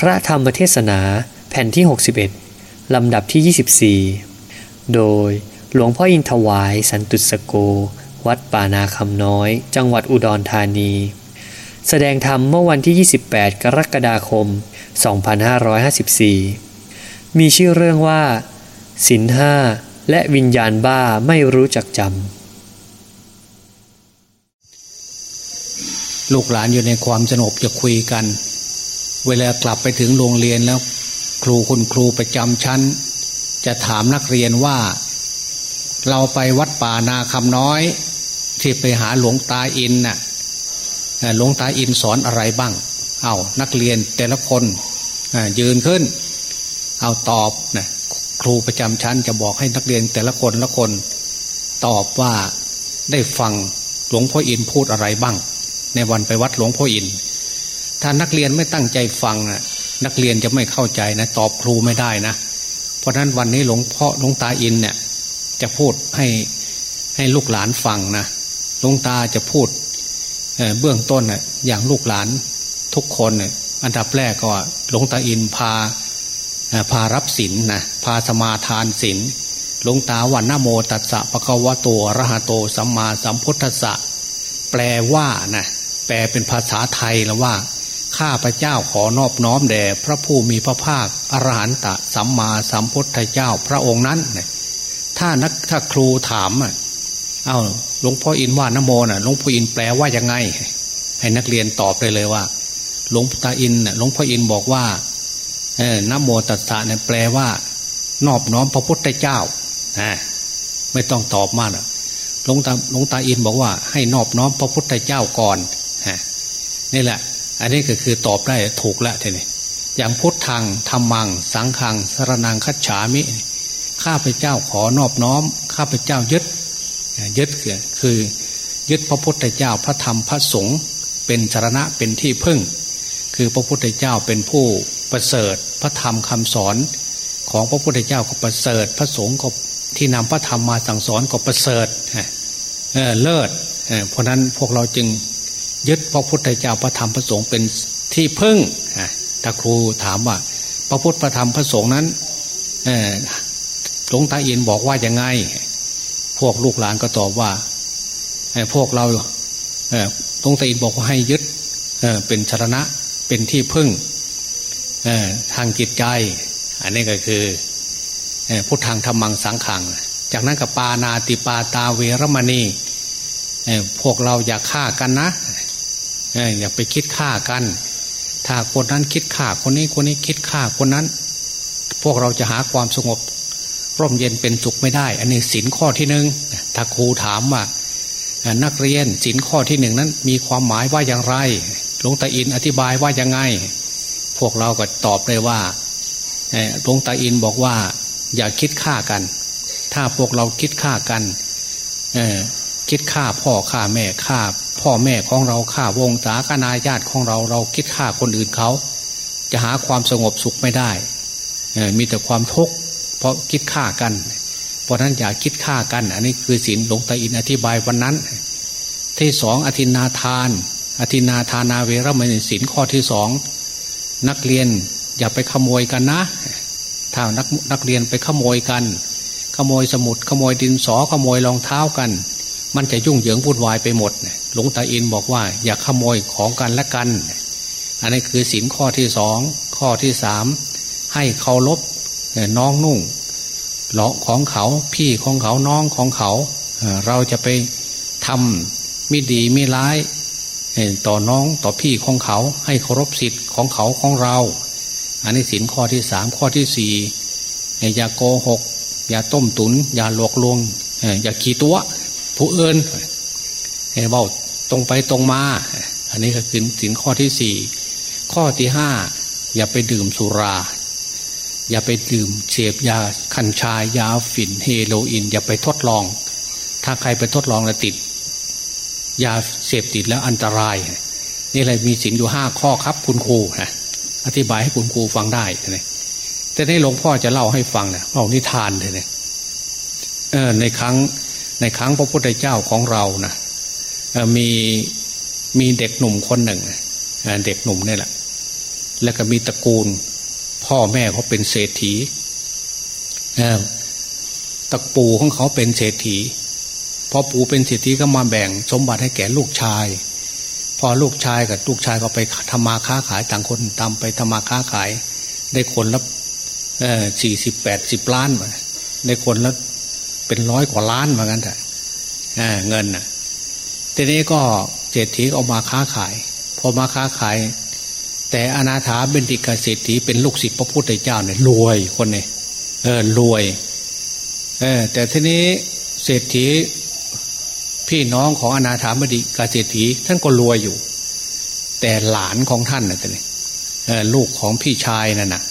พระธรรมเทศนาแผ่นที่ 61 ลำดับที่ 24 โดยหลวงพ่ออินทวายสันตุสโก วัดป่านาคำน้อย จังหวัดอุดรธานี แสดงธรรมเมื่อวันที่ 28 กรกฎาคม 2554 มีชื่อเรื่องว่าสินห้าและวิญญาณบ้าไม่รู้จักจำ ลูกหลานอยู่ในความสงบจะคุยกัน เวลากลับไปถึงโรงเรียนแล้ว ครูคุณครูประจำชั้น จะถามนักเรียนว่า เราไปวัดป่านาคำน้อย ที่ไปหาหลวงตาอินน่ะหลวงตาอินสอนอะไรบ้าง เอานักเรียนแต่ละคนยืนขึ้น เอาตอบนะครูประจำชั้นจะบอกให้นักเรียนแต่ละคนละคน ตอบว่าได้ฟังหลวงพ่ออินพูดอะไรบ้าง ในวันไปวัดหลวงพ่ออิน ถ้านักเรียนไม่ตั้งใจฟังนะนักเรียนจะไม่เข้าใจนะ ตอบครูไม่ได้นะ เพราะนั้นวันนี้หลวงพ่อหลวงตาอินเนี่ย จะพูดให้ให้ลูกหลานฟังนะหลวงตาจะพูดเเบื้องต้นน่ะอย่างลูกหลานทุกคนเนี่ยอันดับแรกก็หลวงตาอินพาพารับศีลนนะพาสมาทานศีลหลวงตาวันนโมตัสสะปะคะวะโตอะระหะโตสัมมาสัมพุทธัสสะแปลว่านะแปลเป็นภาษาไทยแล้วว่า ข้าพระเจ้าขอนอบน้อมแด่พระผู้มีพระภาคอรหันตะสัมมาสัมพุทธเจ้าพระองค์นั้นถ้านักถ้าครูถามอะเอาหลวงพ่ออินว่านโมน่ะหลวงพ่ออินแปลว่ายังไง ให้นักเรียนตอบได้เลยว่า หลวงตาอินหลวงพ่ออินบอกว่าเออนโมตัสสะเนี่ยแปลว่า นอบน้อมพระพุทธเจ้าอ่าไม่ต้องตอบมากหลวงตาหลวงตาอินบอกว่า ให้นอบน้อมพระพุทธเจ้าก่อนฮะนี่แหละ อันนี้ก็คือตอบได้ถูกแล้วทีนี้อย่างพุทธังธรรมัง สังขังสรนังคัจฉามิ ข้าพเจ้าขอนอบน้อม ข้าพเจ้ายึดยึดคือคือยึดพระพุทธเจ้าพระธรรมพระสงฆ์เป็นสารณะเป็นที่พึ่ง คือพระพุทธเจ้าเป็นผู้ประเสริฐพระธรรมคำสอน ของพระพุทธเจ้าก็ประเสริฐพระสงฆ์ก็ที่นำพระธรรมมาสั่งสอนก็ประเสริฐเเลิศเพราะนั้นพวกเราจึง ยึดพระพุทธเจ้าพระธรรมพระสงฆ์เป็นที่พึ่งถ้าครูถามว่า พระพุทธพระธรรมพระสงฆ์นั้นหลวงตาเอินบอกว่ายังไง พวกลูกหลานก็ตอบว่าพวกเราหลวงตาเอินบอกว่าให้ยึดเป็นชรณะเป็นที่พึ่งทางจิตใจ อันนี้ก็คือพุทธังธรรมังสังขัง จากนั้นกับปานาติปาตาเวรมณีพวกเราอย่าฆ่ากันนะ อย่าไปคิดฆ่ากัน ถ้าคนนั้นคิดฆ่าคนนี้คนนี้คิดฆ่าคนนั้น พวกเราจะหาความสงบ ร่มเย็นเป็นสุขไม่ได้ อันนี้สินข้อที่หนึ่งถ้าครูถามว่านักเรียนสินข้อที่หนึ่งนั้น มีความหมายว่าอย่างไรหลวงตาอินอธิบายว่ายังไง พวกเราก็ตอบได้ว่าหลวงตาอินบอกว่า อย่าคิดฆ่ากัน ถ้าพวกเราคิดฆ่ากันคิดฆ่าพ่อฆ่าแม่ฆ่า พ่อแม่ของเราฆ่าวงศาคณาญาติของเราเราคิดฆ่าคนอื่นเขา จะหาความสงบสุขไม่ได้มีแต่ความทุกข์เพราะคิดฆ่ากัน เพราะนั้นอย่าคิดฆ่ากัน อันนี้คือศีลหลวงตาอินอธิบายวันนั้น ที่สองอธินาทาน อธินาทานาเวรมณีศีลข้อที่สองนักเรียนอย่าไปขโมยกันนะถ้านักนักเรียนไปขโมยกัน ขโมยสมุดขโมยดินสอขโมยรองเท้ากัน มันจะยุ่งเหยิงวุ่นวายไปหมดหลวงตาอินบอกว่า อย่าขโมยของกันและกัน อันนี้คือสินข้อที่สองข้อที่สามให้เคารพน้องนุ่งหลอของเขาพี่ของเขาน้องของเขา เราจะไปทำไม่ดีไม่ร้ายต่อน้องต่อพี่ของเขา ให้เคารพสิทธิ์ของเขาของเรา อันนี้สินข้อที่สามข้อที่สี่อย่าโกหก อย่าต้มตุน อย่าหลอกลวงอย่าขี้ตัว ผู้อื่นเบาตรงไปตรงมา อันนี้ก็คือสินข้อที่สี่ข้อที่ห้าอย่าไปดื่มสุรา อย่าไปดื่มเสพยาคัญชายยาฝิ่นเฮโรอีนอย่าไปทดลอง ถ้าใครไปทดลองแล้วติด ยาเสพติดแล้วอันตราย นี่อะไรมีสินอยู่ห้าข้อครับคุณครูนะอธิบายให้คุณครูฟังได้เลยแต่ในหลวงพ่อจะเล่าให้ฟังเนะเล่านิทานเลยเออในครั้ง ในครั้งพระพุทธเจ้าของเรานะมีมีเด็กหนุ่มคนหนึ่งเด็กหนุ่มนี่แหละ แล้วก็มีตระกูล พ่อแม่เขาเป็นเศรษฐีตระปูของเขาเป็นเศรษฐีพอปู่เป็นเศรษฐีก็มาแบ่งสมบัติให้แก่ลูกชาย พอลูกชายกับลูกชายก็ไปทำมาค้าขายต่างคนตามไปทำมาค้าขาย ได้คนละสี่สิบแปดสิบล้านได้คนละ เป็นร้อยกว่าล้านเหมือนกันแต่เงินน่ะ ทีนี้ก็เศรษฐีเอามาค้าขาย พอมาค้าขาย แต่อนาถาเบนติกาเศรษฐีเป็นลูกศิษย์พระพุทธเจ้าเนี่ยรวยคนเนี่ยเออรวย เออ แต่ทีนี้เศรษฐีพี่น้องของอนาถาเบดีกาเศรษฐีท่านก็รวยอยู่ แต่หลานของท่านนะท่านลูกของพี่ชายนั่นน่ะ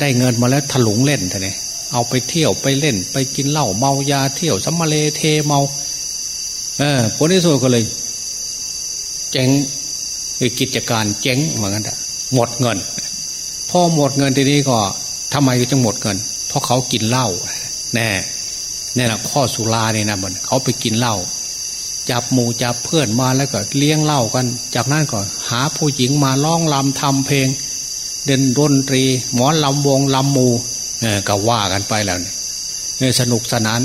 ได้เงินมาแล้วถลุงเล่นท่านนี่ย เอาไปเที่ยวไปเล่น ไปกินเหล้าเมายาเที่ยวสัมมาเลเทเมาเออผลที่สุดก็เลย เจ๊งกิจการเจ๊งเหมือนกันหมดเงิน พอหมดเงินทีนี้ก็ทำไมจึงหมดเงิน เพราะเขากินเหล้าแน่นี่แหละข้อสุราเนี่ยนะมันเขาไปกินเหล้าจับหมูจับเพื่อนมาแล้วก็เลี้ยงเหล้ากัน จากนั้นก็หาผู้หญิงมาร้องลำทำเพลง เดินดนตรี หมอลำวงลำมู ก็ว่ากันไปแล้วเนี่ยสนุกสนาน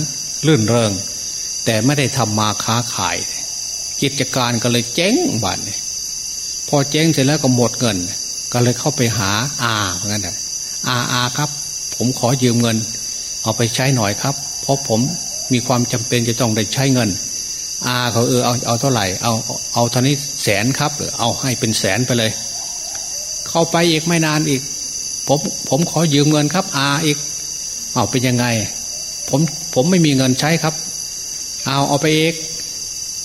ลื่นเริง แต่ไม่ได้ทำมาค้าขาย กิจการก็เลยเจ๊งบัดเนี่ยพอเจ๊งเสร็จแล้วก็หมดเงิน ก็เลยเข้าไปหาอาเหมือนกันอาอาครับ ผมขอยืมเงิน เอาไปใช้หน่อยครับ เพราะผมมีความจำเป็นจะต้องได้ใช้เงิน อาเขาเออเอาเอาเท่าไหร่เอาเอาเท่านี้แสนครับหรือเอาให้เป็นแสนไปเลย เข้าไปอีกไม่นานอีก ผมผมขอยืมเงินครับอาอีกเอาเป็นยังไง ผมผมไม่มีเงินใช้ครับ เอาเอาไปเอก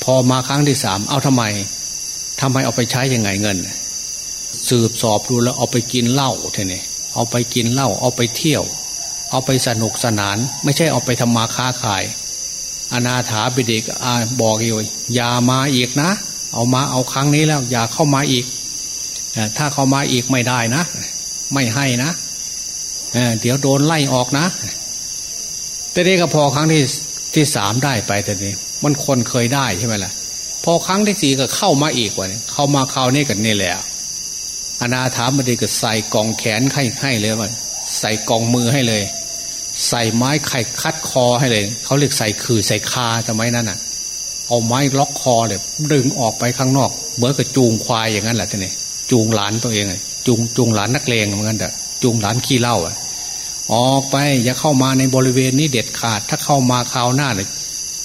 พอมาครั้งที่สามเอาทำไมทำไมเอาไปใช้ยังไงเงิน สืบสอบดูแล้วเอาไปกินเหล้าเท่นี่เอาไปกินเหล้าเอาไปเที่ยว เอาไปสนุกสนาน ไม่ใช่เอาไปทำมาค้าขาย อนาถาบิดกอาบอกอยู่อย่ามาอีกนะ เอามาเอาครั้งนี้แล้ว อย่าเข้ามาอีกถ้าเข้ามาอีกไม่ได้นะ ไม่ให้นะเดี๋ยวโดนไล่ออกนะ แต่นี้ก็พอครั้งที่ที่สามได้ไปแต่นี้ มันคนเคยได้ใช่ไหมล่ะ พอครั้งที่สี่ก็เข้ามาอีกว่านี้เข้ามาคราวนี้กันนี่แหละอนาถาบิดกก็ใส่กองแขนให้ให้เลยว่าใส่กองมือให้เลย ใส่ไม้ไข่คัดคอให้เลยเขาเรียกใส่คือใส่คาทำไมนั่นอะ เอาไม้ล็อกคอเลยดึงออกไปข้างนอกเหมือนกับจูงควายอย่างนั้นแหละท่านี่จูงหลานตัวเอง จูงจูงหลานนักเลงเหมือนกันแต่จูงหลานขี้เล่าอะออกไปอย่าเข้ามาในบริเวณนี้เด็ดขาด ถ้าเข้ามาคราวหน้าเลย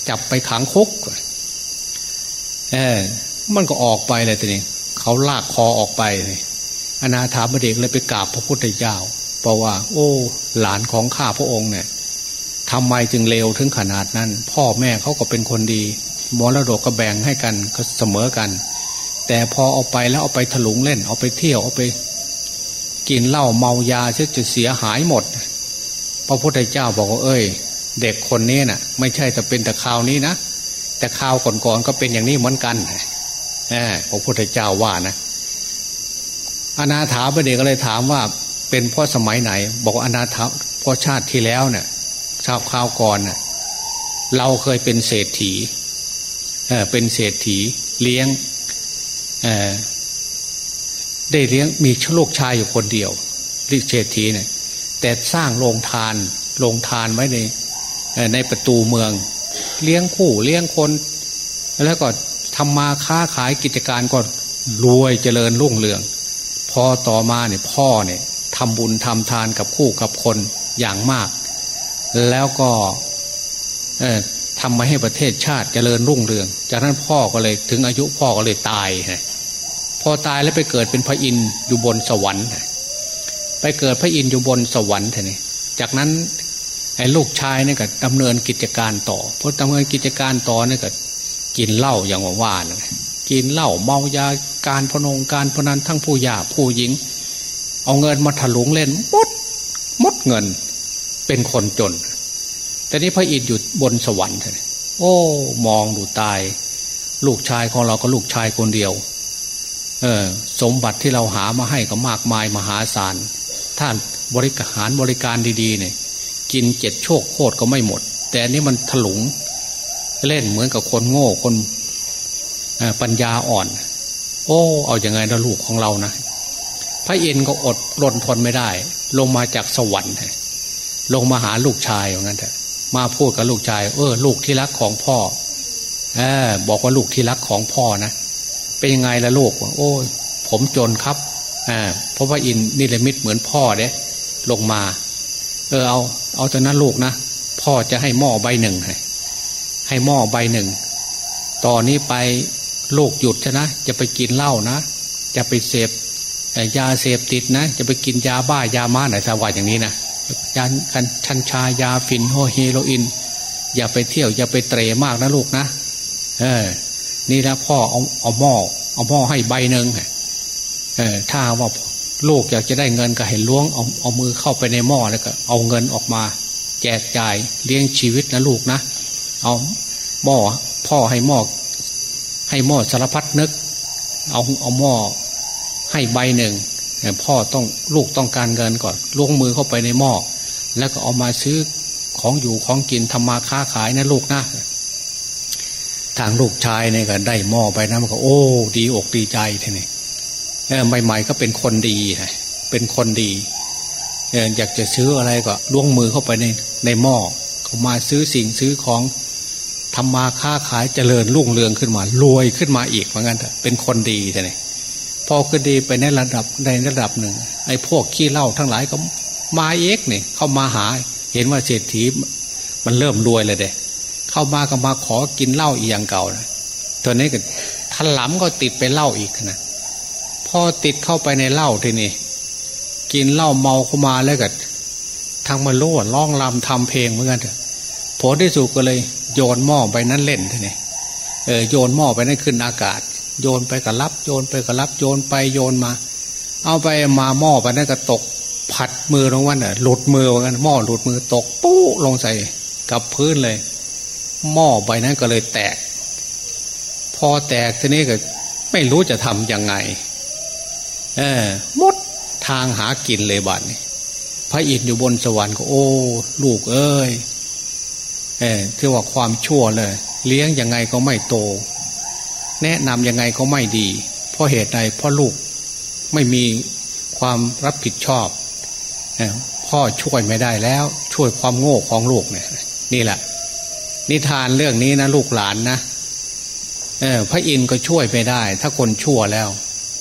จับไปขังคุกเออมันก็ออกไปเลยทีนี้เขาลากคอออกไปเลยอนาถาบดีเลยไปกราบพระพุทธเจ้าเพราะว่า โอ้ หลานของข้าพระองค์เนี่ยทำไมจึงเลวถึงขนาดนั้น พ่อแม่เขาก็เป็นคนดีมรดกก็แบ่งให้กันก็เสมอกัน แต่พอเอาไปแล้วเอาไปถลุงเล่น เอาไปเที่ยวเอาไป กินเหล้าเมายาเชื่อจะเสียหายหมด พระพุทธเจ้าบอกว่าเอ้ย เด็กคนนี้น่ะ ไม่ใช่แต่เป็นแต่ข่าวนี้นะแต่ข่าวก่อนๆก็เป็นอย่างนี้เหมือนกันพระพุทธเจ้าว่านะอนาถาพระเด็กก็เลยถามว่า เป็นเพราะสมัยไหน บอกอนาถาเพราะชาติที่แล้วเนี่ยชาวข้าวก่อนเน่ยเราเคยเป็นเศรษฐีเออเป็นเศรษฐีเลี้ยงเออ ได้เลี้ยงมีลูกชายอยู่คนเดียวรีเศรษฐีเนี่ยแต่สร้างโรงทานโรงทานไว้ในในประตูเมือง เลี้ยงผู้เลี้ยงคน แล้วก็ทำมาค้าขายกิจการก็รวยเจริญรุ่งเรือง พอต่อมาเนี่ยพ่อเนี่ยทำบุญทำทานกับคู่กับคนอย่างมาก แล้วก็ทำมาให้ประเทศชาติเจริญรุ่งเรือง จากนั้นพ่อก็เลยถึงอายุพ่อก็เลยตายพ อตายแล้วไปเกิดเป็นพระอินทร์อยู่บนสวรรค์ไปเกิดพระอินทร์อยู่บนสวรรค์ท่นี่จากนั้นไอ้ลูกชายเนี่ยก็ดำเนินกิจการต่อพอดำเนินกิจการต่อเนี่ยก็กินเหล้าอย่างว่าว่านะกินเหล้าเมายาการพนงการพนันทั้งผู้หยาผู้หญิง เอาเงินมาถลุงเล่นมดมดเงินเป็นคนจน แต่นี้พระอินทร์อยู่บนสวรรค์เลยโอ้ มองดูตาย ลูกชายของเราก็ลูกชายคนเดียว สมบัติที่เราหามาให้ก็มากมายมหาศาลท่านบริการบริการดีๆเนี่ยกินเจ็ดโชคโคตรก็ไม่หมด แต่นี้มันถลุง เล่นเหมือนกับคนโง่คนปัญญาอ่อน โอ้ เอาอยัางไงนะลูกของเรานะพระเอินก็อดรนทนไม่ได้ ลงมาจากสวรรค์ลงมาหาลูกชายอย่างนั้นเถอะมาพูดกับลูกชาย เออ ลูกที่รักของพ่อเออบอกว่าลูกที่รักของพ่อนะ เป็นยังไงล่ะลูกโอ้ผมจนครับอ่าเพราะว่าอินนี่เลยมิตเหมือนพ่อเด้ลงมา เออเอาเอาตอนนั้นลูกนะพ่อจะให้หม้อใบหนึ่งให้ให้หม้อใบหนึ่งตอนนี้ไปลูกหยุดชนะจะไปกินเหล้านะจะไปเสพยาเสพติดนะ จะไปกินยาบ้ายาม้าไหนสวัสอย่างนี้นะยากันชันชายาฟินโฮเฮโรอีนอย่าไปเที่ยวอย่าไปเตะมากนะลูกนะ เออ นี่นะพ่อเอาเอาหม้อเอาหม้อให้ใบหนึ่งเออถ้าว่าลูกอยากจะได้เงินก็เห็นล้วงเอาเอามือเข้าไปในหม้อแล้วก็ เอาเงินออกมา แจกจ่ายเลี้ยงชีวิตนะลูกนะเอาหม้อพ่อให้หม้อให้หม้อสารพัดนึก เอาเอาหม้อให้ใบหนึ่งพ่อต้องลูกต้องการเงินก่อนล้วงมือเข้าไปในหม้อแล้วก็เอามาซื้อของอยู่ของกินทำมาค้าขายนะลูกนะ ทางลูกชายเนี่ยก็ได้หม้อไปนะมันก็ โอ้ดีอกดีใจทีนี้ใหม่ๆก็เป็นคนดีเป็นคนดีอยากจะซื้ออะไรก็ล้วงมือเข้าไปในในหม้อเขามาซื้อสิ่งซื้อของทำมาค้าขายเจริญรุ่งเรืองขึ้นมา รวยขึ้นมาอีกเหมือนกันเป็นคนดีทีนี้พอคือดีไปในระดับในระดับหนึ่ง ไอ้พวกขี้เล่าทั้งหลายก็มาเอกเนี่ยเข้ามาหา เห็นว่าเศรษฐีมันเริ่มรวยเลยเด้ เข้ามาก็มาขอกินเหล้าอีกอย่างเก่านะตัวนี้ก็ทันหลำก็ติดไปเหล้าอีกนะพอติดเข้าไปในเหล้าทีนี้กินเหล้าเมาเข้ามาแล้วก็ทางมาโล่ร้องรำทำเพลงเหมือนกันเถอะผลที่สุดก็เลย โยนหม้อไปนั้นเล่นทีนี้เออโยนหม้อไปนั้นขึ้นอากาศ โยนไปกับรับ โยนไปกับรับ โยนไปโยนมา เอาไปมาหม้อไปนั้นก็ตก ผัดมือลงวันน่ะหลุดมือเหมือนกันหม้อหลุดมือตกปุ๊ลงใส่กับพื้นเลย หม้อใบนั้นก็เลยแตก พอแตกทีนี้ก็ไม่รู้จะทำยังไง เออมดทางหากินเลยบัดนี้พระอินทร์อยู่บนสวรรค์ก็โอ้ ลูกเอ้ยเออที่ว่าความชั่วเลย เลี้ยงยังไงก็ไม่โต แนะนำยังไงก็ไม่ดี เพราะเหตุใดเพราะลูกไม่มีความรับผิดชอบพ่อช่วยไม่ได้แล้ว ช่วยความโง่ของลูกเนี่ยนี่แหละ นิทานเรื่องนี้นะลูกหลานนะเออพระอินทร์ก็ช่วยไม่ได้ ถ้าคนชั่วแล้ว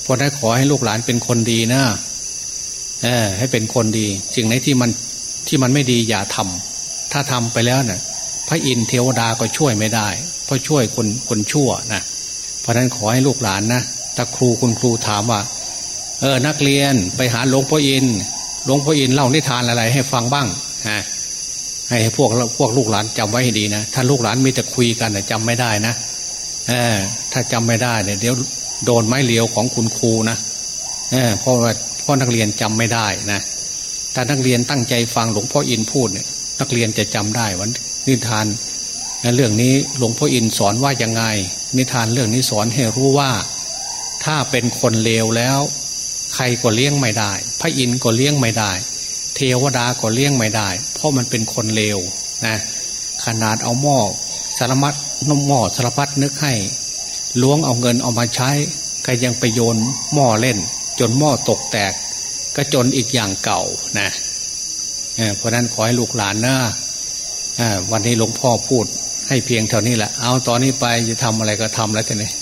เพราะนั้นขอให้ลูกหลานเป็นคนดีนะเออ ให้เป็นคนดีสิ่งไหนที่มันที่มันไม่ดีอย่าทำถ้าทำไปแล้วเนะ่ยพระอินทร์เทวดาก็ช่วยไม่ได้ เพราะช่วยคนคนชั่วนะเพราะนั้นขอให้ลูกหลานนะถ้าครูคุณครูถามว่า เออ นักเรียนไปหาหลวงพ่ออินหลวงพ่ออินเล่านิทานอะไรให้ฟังบ้างฮะ ให้พวกพวกลูกหลานจำไว้ให้ดีนะถ้าลูกหลานมีแต่คุยกันจำไม่ได้นะเอถ้าจำไม่ได้เนี่ยเดี๋ยวโดนไม้เลียวของคุณครูนะเพราะว่าพ่อนักเรียนจำไม่ได้นะถ้านักเรียนตั้งใจฟังหลวงพ่ออินพูดเนี่ยนักเรียนจะจำได้วันนิทานเรื่องนี้หลวงพ่ออินสอนว่ายังไง นิทานเรื่องนี้สอนให้รู้ว่า ถ้าเป็นคนเลวแล้ว ใครก็เลี้ยงไม่ได้ พระอินก็เลี้ยงไม่ได้ เทวดาก็เลี้ยงไม่ได้ เพราะมันเป็นคนเลวนะขนาดเอาหม้อสารมัดนมหม้อสารพัดนึกให้ล้วงเอาเงินเอามาใช้ก็ยังไปโยนหม้อเล่น จนหม้อตกแตก ก็จนอีกอย่างเก่านะเพราะนั้นขอให้ลูกหลานนะวันนี้หลวงพ่อพูดให้เพียงเท่านี้แหละ เอาตอนนี้ไปจะทำอะไรก็ทำแล้วแต่เนี่ย